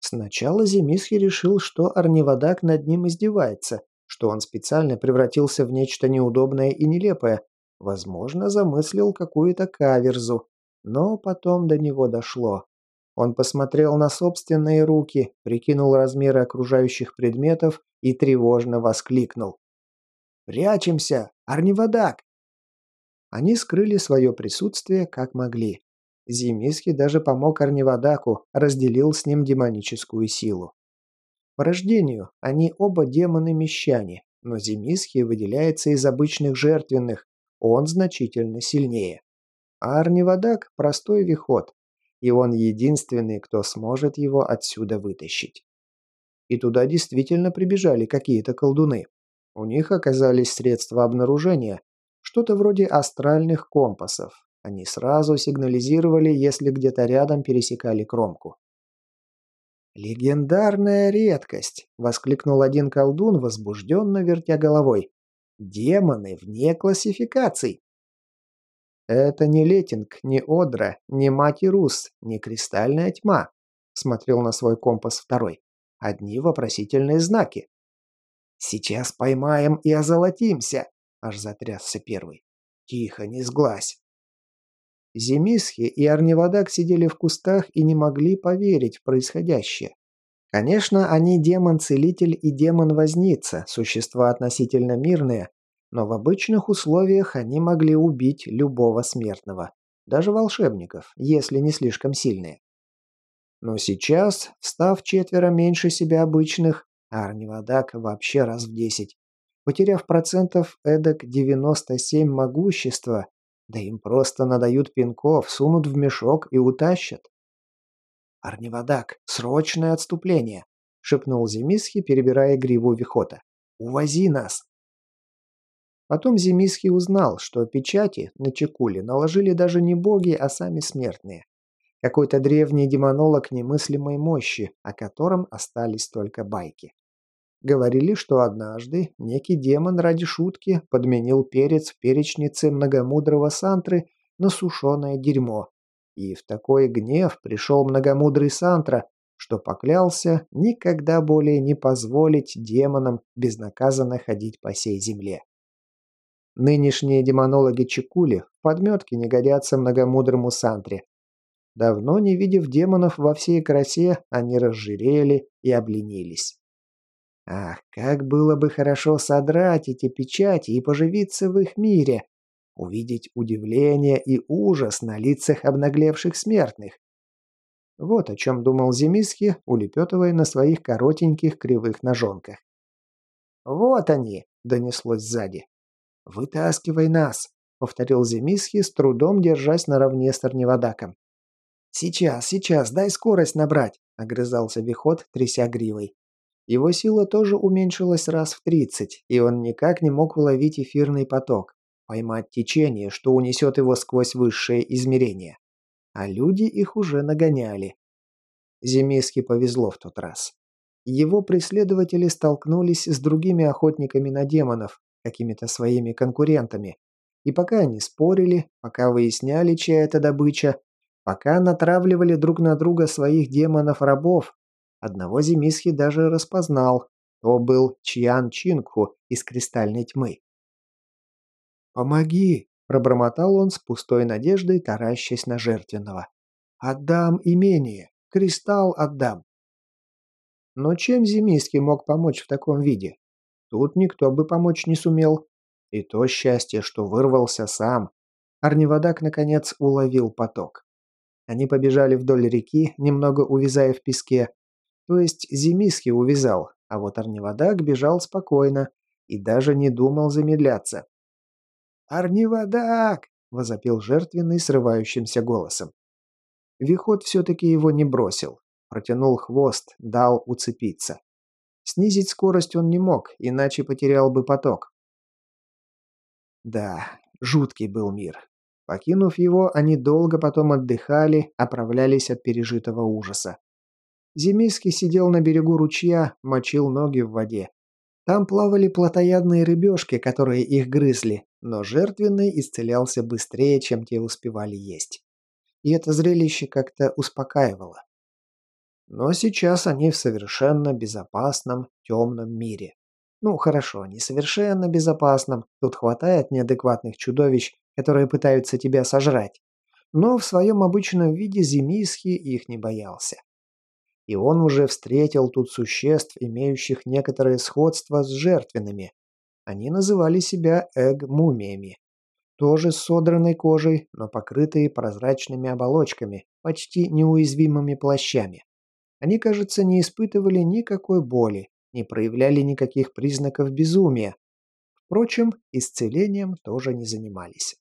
Сначала Земисхи решил, что Арнивадак над ним издевается, что он специально превратился в нечто неудобное и нелепое, Возможно, замыслил какую-то каверзу, но потом до него дошло. Он посмотрел на собственные руки, прикинул размеры окружающих предметов и тревожно воскликнул. «Прячемся! Арнивадак!» Они скрыли свое присутствие как могли. Зимиский даже помог Арнивадаку, разделил с ним демоническую силу. По рождению они оба демоны-мещане, но Зимиский выделяется из обычных жертвенных, он значительно сильнее. А Арнивадак – простой виход, и он единственный, кто сможет его отсюда вытащить. И туда действительно прибежали какие-то колдуны. У них оказались средства обнаружения, что-то вроде астральных компасов. Они сразу сигнализировали, если где-то рядом пересекали кромку. «Легендарная редкость!» – воскликнул один колдун, возбужденно вертя головой. «Демоны вне классификаций!» «Это не Летинг, не Одра, не Мать Рус, не Кристальная Тьма», – смотрел на свой компас второй. «Одни вопросительные знаки». «Сейчас поймаем и озолотимся!» – аж затрясся первый. «Тихо, не сглазь!» Земисхи и Арневодак сидели в кустах и не могли поверить в происходящее. Конечно, они демон-целитель и демон-возница, существа относительно мирные, но в обычных условиях они могли убить любого смертного, даже волшебников, если не слишком сильные. Но сейчас, став четверо меньше себя обычных, Арневодак вообще раз в десять, потеряв процентов эдак 97 могущества, да им просто надают пинков, сунут в мешок и утащат. «Арневодак, срочное отступление!» — шепнул Зимисхи, перебирая гриву Вихота. «Увози нас!» Потом Зимисхи узнал, что печати на Чекуле наложили даже не боги, а сами смертные. Какой-то древний демонолог немыслимой мощи, о котором остались только байки. Говорили, что однажды некий демон ради шутки подменил перец в перечнице многомудрого Сантры на сушеное дерьмо. И в такой гнев пришел многомудрый Сантра, что поклялся никогда более не позволить демонам безнаказанно ходить по сей земле. Нынешние демонологи Чекули в подметке не годятся многомудрому Сантре. Давно не видев демонов во всей красе, они разжирели и обленились. Ах, как было бы хорошо содрать эти печати и поживиться в их мире, увидеть удивление и ужас на лицах обнаглевших смертных. Вот о чем думал Зимиски, улепетывая на своих коротеньких кривых ножонках. «Вот они!» — донеслось сзади. «Вытаскивай нас!» — повторил Зимисхи, с трудом держась наравне с Торневодаком. «Сейчас, сейчас, дай скорость набрать!» — огрызался Вихот, тряся гривой. Его сила тоже уменьшилась раз в 30, и он никак не мог уловить эфирный поток, поймать течение, что унесет его сквозь высшее измерение. А люди их уже нагоняли. Земиске повезло в тот раз. Его преследователи столкнулись с другими охотниками на демонов, какими-то своими конкурентами. И пока они спорили, пока выясняли, чья это добыча, пока натравливали друг на друга своих демонов-рабов, Одного Зимисхи даже распознал. То был Чьян Чингху из «Кристальной тьмы». «Помоги!» – пробормотал он с пустой надеждой, таращась на жертвенного. «Отдам имение! Кристалл отдам!» Но чем Зимиский мог помочь в таком виде? Тут никто бы помочь не сумел. И то счастье, что вырвался сам. Арневодак, наконец, уловил поток. Они побежали вдоль реки, немного увязая в песке, то есть Зимиски увязал, а вот Арневодак бежал спокойно и даже не думал замедляться. «Арневодак!» – возопил жертвенный срывающимся голосом. Вихот все-таки его не бросил. Протянул хвост, дал уцепиться. Снизить скорость он не мог, иначе потерял бы поток. Да, жуткий был мир. Покинув его, они долго потом отдыхали, оправлялись от пережитого ужаса. Зимийский сидел на берегу ручья, мочил ноги в воде. Там плавали плотоядные рыбешки, которые их грызли, но жертвенный исцелялся быстрее, чем те успевали есть. И это зрелище как-то успокаивало. Но сейчас они в совершенно безопасном темном мире. Ну, хорошо, не совершенно безопасном, тут хватает неадекватных чудовищ, которые пытаются тебя сожрать. Но в своем обычном виде Зимийский их не боялся и он уже встретил тут существ, имеющих некоторое сходство с жертвенными. Они называли себя эг-мумиями. Тоже с содранной кожей, но покрытые прозрачными оболочками, почти неуязвимыми плащами. Они, кажется, не испытывали никакой боли, не проявляли никаких признаков безумия. Впрочем, исцелением тоже не занимались.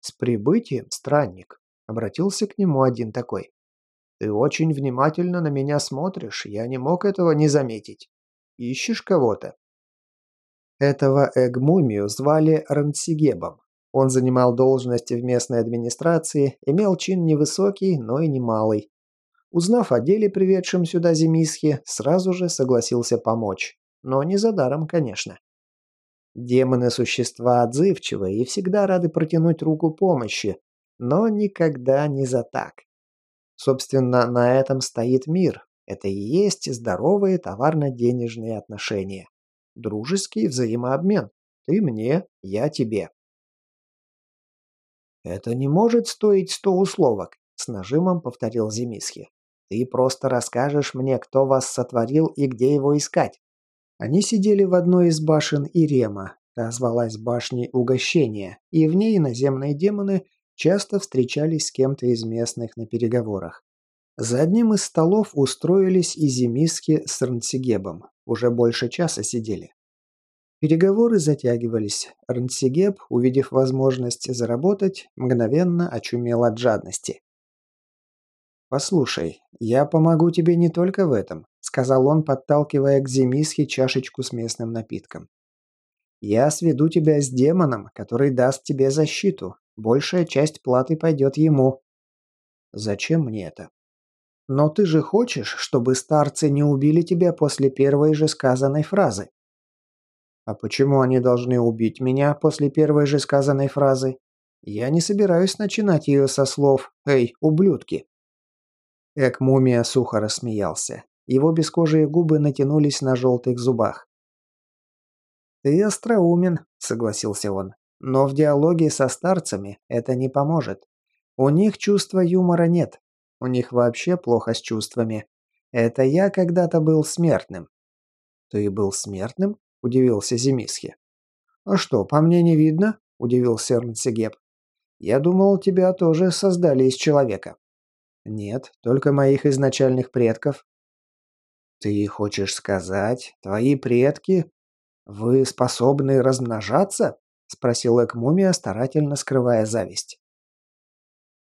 «С прибытием, странник!» — обратился к нему один такой. «Ты очень внимательно на меня смотришь, я не мог этого не заметить. Ищешь кого-то?» Этого Эгмумию звали Рансигебом. Он занимал должности в местной администрации, имел чин невысокий, но и немалый. Узнав о деле, приведшем сюда Земисхи, сразу же согласился помочь. Но не за даром, конечно. Демоны – существа отзывчивые и всегда рады протянуть руку помощи, но никогда не за так. Собственно, на этом стоит мир. Это и есть здоровые товарно-денежные отношения. Дружеский взаимообмен. Ты мне, я тебе. «Это не может стоить сто условок», — с нажимом повторил Зимисхи. «Ты просто расскажешь мне, кто вас сотворил и где его искать». Они сидели в одной из башен Ирема, та звалась башней угощения, и в ней наземные демоны часто встречались с кем-то из местных на переговорах. За одним из столов устроились и Зимиски с Рнсигебом. Уже больше часа сидели. Переговоры затягивались. Рнсигеб, увидев возможность заработать, мгновенно очумел от жадности. «Послушай, я помогу тебе не только в этом», — сказал он, подталкивая к Зимисхе чашечку с местным напитком. «Я сведу тебя с демоном, который даст тебе защиту. Большая часть платы пойдет ему». «Зачем мне это?» «Но ты же хочешь, чтобы старцы не убили тебя после первой же сказанной фразы?» «А почему они должны убить меня после первой же сказанной фразы? Я не собираюсь начинать ее со слов «Эй, ублюдки!» Эк-мумия сухо рассмеялся. Его бескожие губы натянулись на желтых зубах. «Ты остроумен», — согласился он. «Но в диалоге со старцами это не поможет. У них чувства юмора нет. У них вообще плохо с чувствами. Это я когда-то был смертным». «Ты был смертным?» – удивился Зимисхи. «А что, по мне не видно?» – удивился Эрнцегеб. «Я думал, тебя тоже создали из человека». «Нет, только моих изначальных предков». «Ты хочешь сказать, твои предки «Вы способны размножаться?» – спросил Экмумия, старательно скрывая зависть.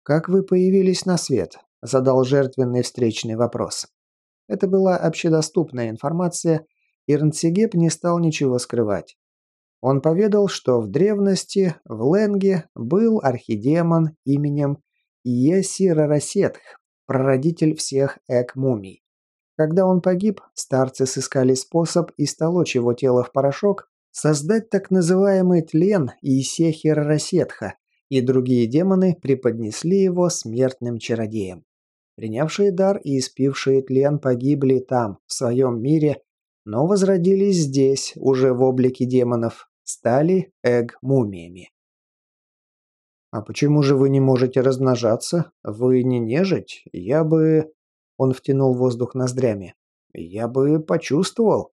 «Как вы появились на свет?» – задал жертвенный встречный вопрос. Это была общедоступная информация, и Рнцигеп не стал ничего скрывать. Он поведал, что в древности в Ленге был архидемон именем Иесирарасетх, прародитель всех эк-мумий. Когда он погиб, старцы сыскали способ истолочь его тело в порошок, создать так называемый тлен Исехир-Рассетха, и другие демоны преподнесли его смертным чародеям. Принявшие дар и испившие тлен погибли там, в своем мире, но возродились здесь, уже в облике демонов, стали эг-мумиями. «А почему же вы не можете размножаться? Вы не нежить? Я бы...» Он втянул воздух ноздрями. «Я бы почувствовал».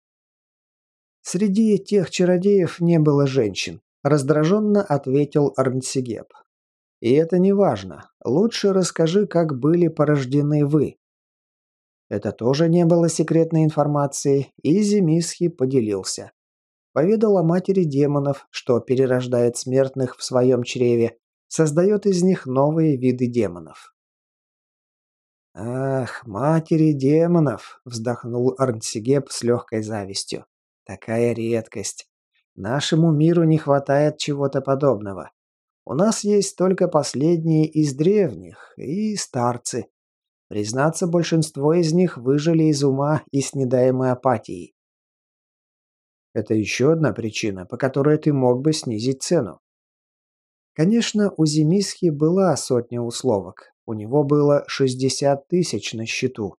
Среди тех чародеев не было женщин, раздраженно ответил Арнсигеп. И это не важно. Лучше расскажи, как были порождены вы. Это тоже не было секретной информацией, и Зимисхи поделился. Поведал о матери демонов, что перерождает смертных в своем чреве, создает из них новые виды демонов. «Ах, матери демонов!» – вздохнул Арнсигеп с легкой завистью. «Такая редкость. Нашему миру не хватает чего-то подобного. У нас есть только последние из древних и старцы. Признаться, большинство из них выжили из ума и с недаемой апатией. Это еще одна причина, по которой ты мог бы снизить цену. Конечно, у Зимисхи была сотня условок, у него было 60 тысяч на счету.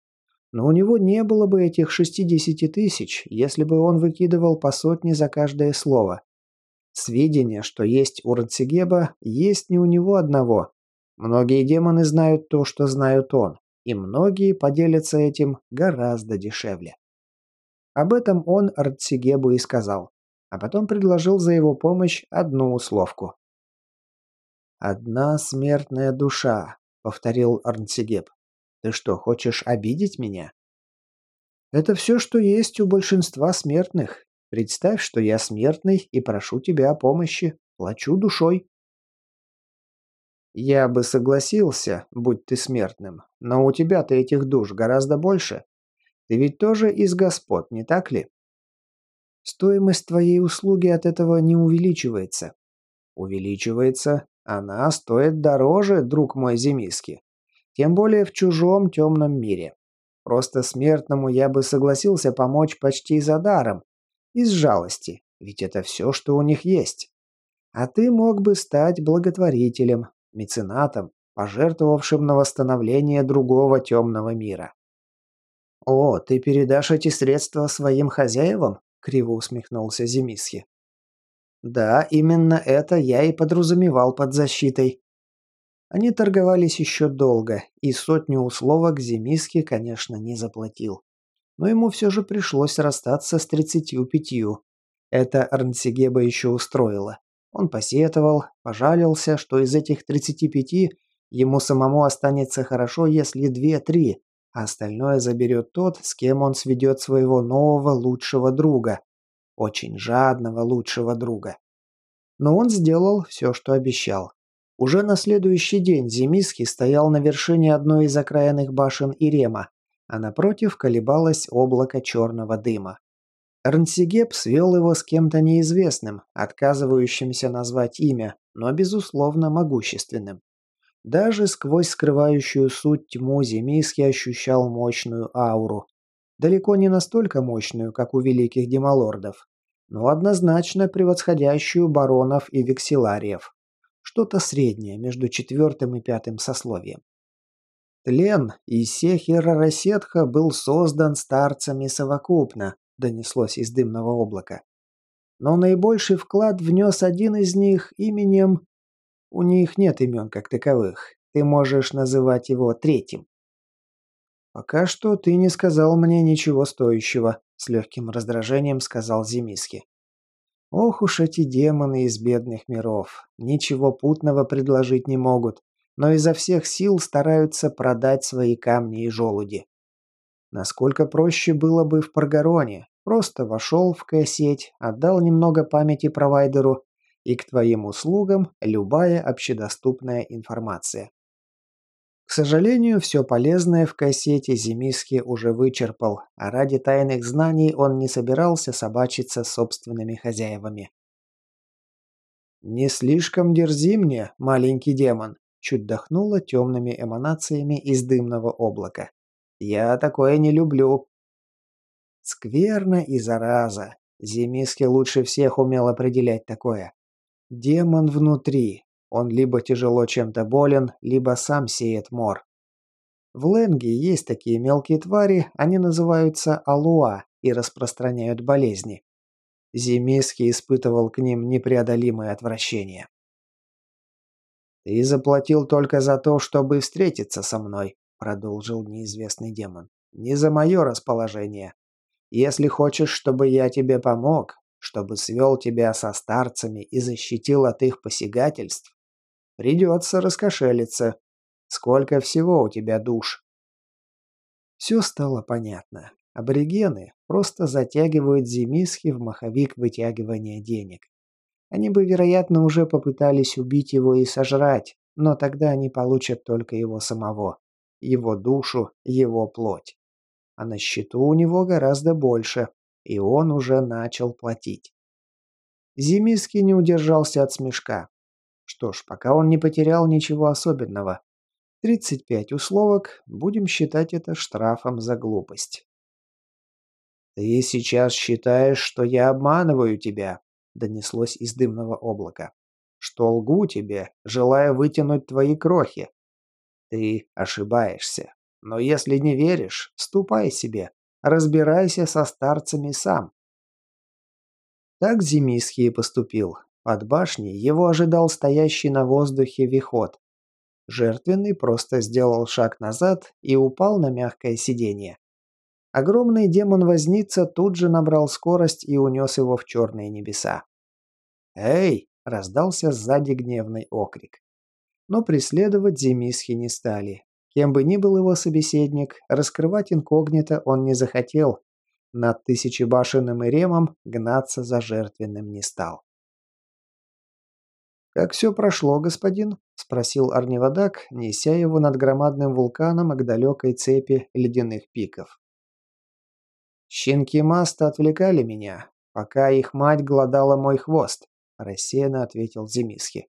Но у него не было бы этих 60 тысяч, если бы он выкидывал по сотне за каждое слово. Сведения, что есть у Рацигеба, есть не у него одного. Многие демоны знают то, что знают он, и многие поделятся этим гораздо дешевле. Об этом он Рацигебу и сказал, а потом предложил за его помощь одну условку. «Одна смертная душа, повторил Арнсигеп. «Ты что, хочешь обидеть меня?» «Это все, что есть у большинства смертных. Представь, что я смертный и прошу тебя о помощи. Плачу душой». Я бы согласился, будь ты смертным, но у тебя-то этих душ гораздо больше. Ты ведь тоже из господ, не так ли? Стоимость твоей услуги от этого не увеличивается. Увеличивается. Она стоит дороже, друг мой Земиски. Тем более в чужом темном мире. Просто смертному я бы согласился помочь почти за даром. Из жалости, ведь это все, что у них есть. А ты мог бы стать благотворителем, меценатом, пожертвовавшим на восстановление другого темного мира. «О, ты передашь эти средства своим хозяевам?» — криво усмехнулся Земисхи. «Да, именно это я и подразумевал под защитой. Они торговались еще долго, и сотню условок Земиски, конечно, не заплатил. Но ему все же пришлось расстаться с тридцатью пятью. Это Арнсигеба еще устроило. Он посетовал, пожалился, что из этих тридцати пяти ему самому останется хорошо, если две-три, а остальное заберет тот, с кем он сведет своего нового лучшего друга. Очень жадного лучшего друга. Но он сделал все, что обещал. Уже на следующий день Земиский стоял на вершине одной из окраинных башен Ирема, а напротив колебалось облако черного дыма. Рнсигеп свел его с кем-то неизвестным, отказывающимся назвать имя, но, безусловно, могущественным. Даже сквозь скрывающую суть тьму Земиский ощущал мощную ауру. Далеко не настолько мощную, как у великих демалордов, но однозначно превосходящую баронов и векселариев что-то среднее между четвертым и пятым сословием. Тлен и Сехера Рассетха был создан старцами совокупно, донеслось из дымного облака. Но наибольший вклад внес один из них именем... У них нет имен как таковых. Ты можешь называть его третьим. «Пока что ты не сказал мне ничего стоящего», — с легким раздражением сказал Зимиски. Ох уж эти демоны из бедных миров. Ничего путного предложить не могут, но изо всех сил стараются продать свои камни и желуди. Насколько проще было бы в Паргароне. Просто вошел в К-сеть, отдал немного памяти провайдеру, и к твоим услугам любая общедоступная информация. К сожалению, все полезное в кассете Зимиски уже вычерпал, а ради тайных знаний он не собирался собачиться с собственными хозяевами. «Не слишком дерзи мне, маленький демон», — чуть дохнуло темными эманациями из дымного облака. «Я такое не люблю». Скверно и зараза. Зимиски лучше всех умел определять такое. Демон внутри, он либо тяжело чем-то болен, либо сам сеет мор. В Ленге есть такие мелкие твари, они называются алуа и распространяют болезни. Зимиский испытывал к ним непреодолимое отвращение. «Ты заплатил только за то, чтобы встретиться со мной», — продолжил неизвестный демон. «Не за мое расположение. Если хочешь, чтобы я тебе помог, чтобы свел тебя со старцами и защитил от их посягательств, Придется раскошелиться. Сколько всего у тебя душ?» Все стало понятно. Аборигены просто затягивают зимиски в маховик вытягивания денег. Они бы, вероятно, уже попытались убить его и сожрать, но тогда они получат только его самого, его душу, его плоть. А на счету у него гораздо больше, и он уже начал платить. Зимиский не удержался от смешка. Что ж, пока он не потерял ничего особенного. 35 условок, будем считать это штрафом за глупость. «Ты сейчас считаешь, что я обманываю тебя?» – донеслось из дымного облака. «Что лгу тебе, желая вытянуть твои крохи?» «Ты ошибаешься. Но если не веришь, ступай себе, разбирайся со старцами сам». Так Зимисхий поступил, под башней его ожидал стоящий на воздухе вихот. Жертвенный просто сделал шаг назад и упал на мягкое сиденье. Огромный демон-возница тут же набрал скорость и унес его в черные небеса. «Эй!» – раздался сзади гневный окрик. Но преследовать Земисхи не стали. Кем бы ни был его собеседник, раскрывать инкогнито он не захотел. Над тысячебашенным Иремом гнаться за жертвенным не стал. «Как все прошло, господин?» – спросил Арневодак, неся его над громадным вулканом к далекой цепи ледяных пиков. «Щенки Маста отвлекали меня, пока их мать гладала мой хвост», – рассеянно ответил Земисхи.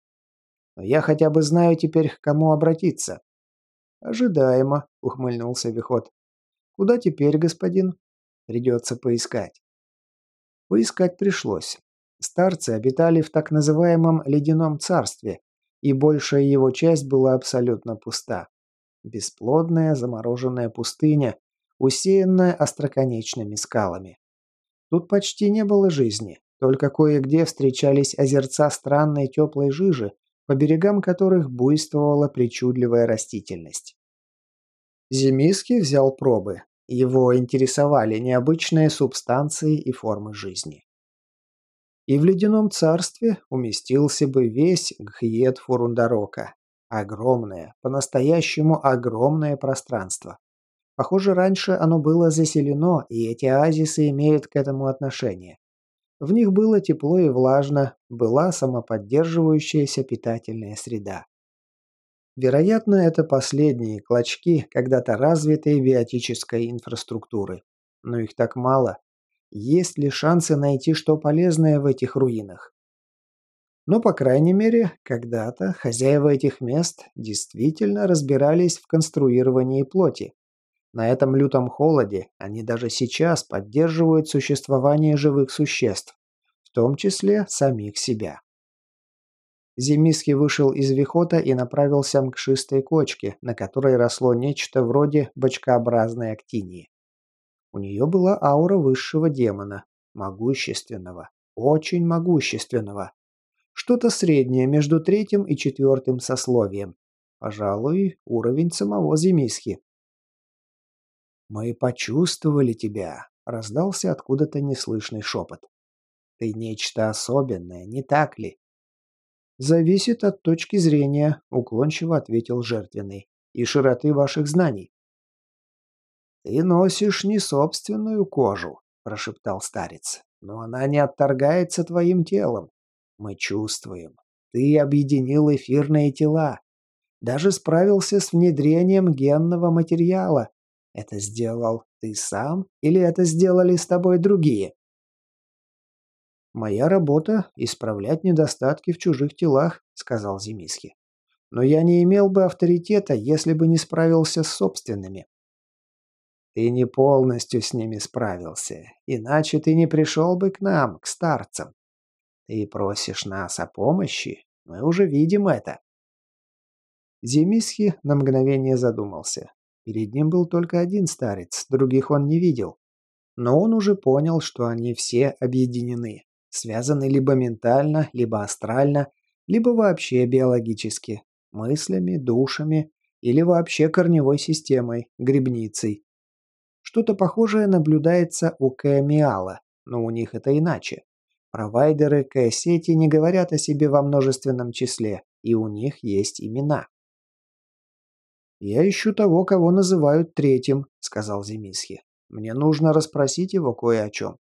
«Но я хотя бы знаю теперь, к кому обратиться». «Ожидаемо», – ухмыльнулся Вихот. «Куда теперь, господин?» «Придется поискать». Поискать пришлось. Старцы обитали в так называемом «ледяном царстве», и большая его часть была абсолютно пуста. Бесплодная замороженная пустыня, усеянная остроконечными скалами. Тут почти не было жизни, только кое-где встречались озерца странной теплой жижи, по берегам которых буйствовала причудливая растительность. Зимиский взял пробы. Его интересовали необычные субстанции и формы жизни и в ледяном царстве уместился бы весь Гхьет Фурундарока. Огромное, по-настоящему огромное пространство. Похоже, раньше оно было заселено, и эти оазисы имеют к этому отношение. В них было тепло и влажно, была самоподдерживающаяся питательная среда. Вероятно, это последние клочки когда-то развитой биотической инфраструктуры. Но их так мало, есть ли шансы найти что полезное в этих руинах. Но, по крайней мере, когда-то хозяева этих мест действительно разбирались в конструировании плоти. На этом лютом холоде они даже сейчас поддерживают существование живых существ, в том числе самих себя. Зимиский вышел из вихота и направился к мшистой кочке, на которой росло нечто вроде бочкообразной актинии. У нее была аура высшего демона, могущественного, очень могущественного. Что-то среднее между третьим и четвертым сословием. Пожалуй, уровень самого Земиски. «Мы почувствовали тебя», — раздался откуда-то неслышный шепот. «Ты нечто особенное, не так ли?» «Зависит от точки зрения», — уклончиво ответил жертвенный, — «и широты ваших знаний». «Ты носишь не собственную кожу», – прошептал старец, – «но она не отторгается твоим телом. Мы чувствуем. Ты объединил эфирные тела. Даже справился с внедрением генного материала. Это сделал ты сам или это сделали с тобой другие?» «Моя работа – исправлять недостатки в чужих телах», – сказал Зимиски. «Но я не имел бы авторитета, если бы не справился с собственными. Ты не полностью с ними справился, иначе ты не пришел бы к нам, к старцам. Ты просишь нас о помощи, мы уже видим это. Земисхи на мгновение задумался. Перед ним был только один старец, других он не видел. Но он уже понял, что они все объединены, связаны либо ментально, либо астрально, либо вообще биологически, мыслями, душами или вообще корневой системой, грибницей. Что-то похожее наблюдается у Кэмиала, но у них это иначе. Провайдеры К-сети не говорят о себе во множественном числе, и у них есть имена. «Я ищу того, кого называют третьим», — сказал Земисхи. «Мне нужно расспросить его кое о чем».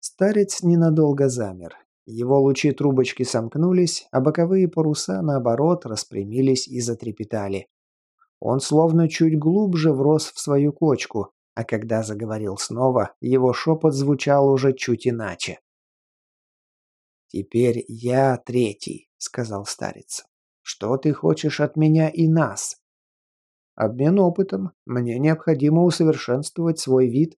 Старец ненадолго замер. Его лучи трубочки сомкнулись, а боковые паруса, наоборот, распрямились и затрепетали. Он словно чуть глубже врос в свою кочку, а когда заговорил снова, его шепот звучал уже чуть иначе. «Теперь я третий», — сказал старец. «Что ты хочешь от меня и нас?» «Обмен опытом. Мне необходимо усовершенствовать свой вид».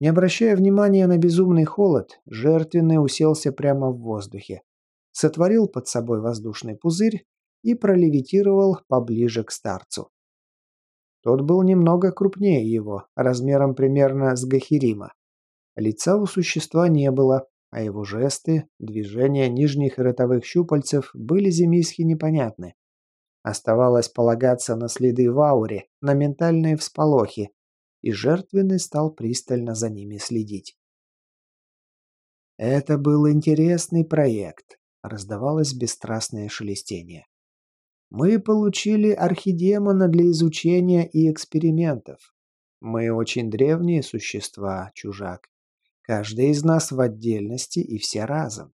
Не обращая внимания на безумный холод, жертвенный уселся прямо в воздухе. Сотворил под собой воздушный пузырь и пролевитировал поближе к старцу. Тот был немного крупнее его, размером примерно с Гахирима. Лица у существа не было, а его жесты, движения нижних ротовых щупальцев были земийски непонятны. Оставалось полагаться на следы в ауре, на ментальные всполохи, и жертвенный стал пристально за ними следить. Это был интересный проект, раздавалось бесстрастное шелестение. Мы получили архидемона для изучения и экспериментов. Мы очень древние существа, чужак. Каждый из нас в отдельности и все разом.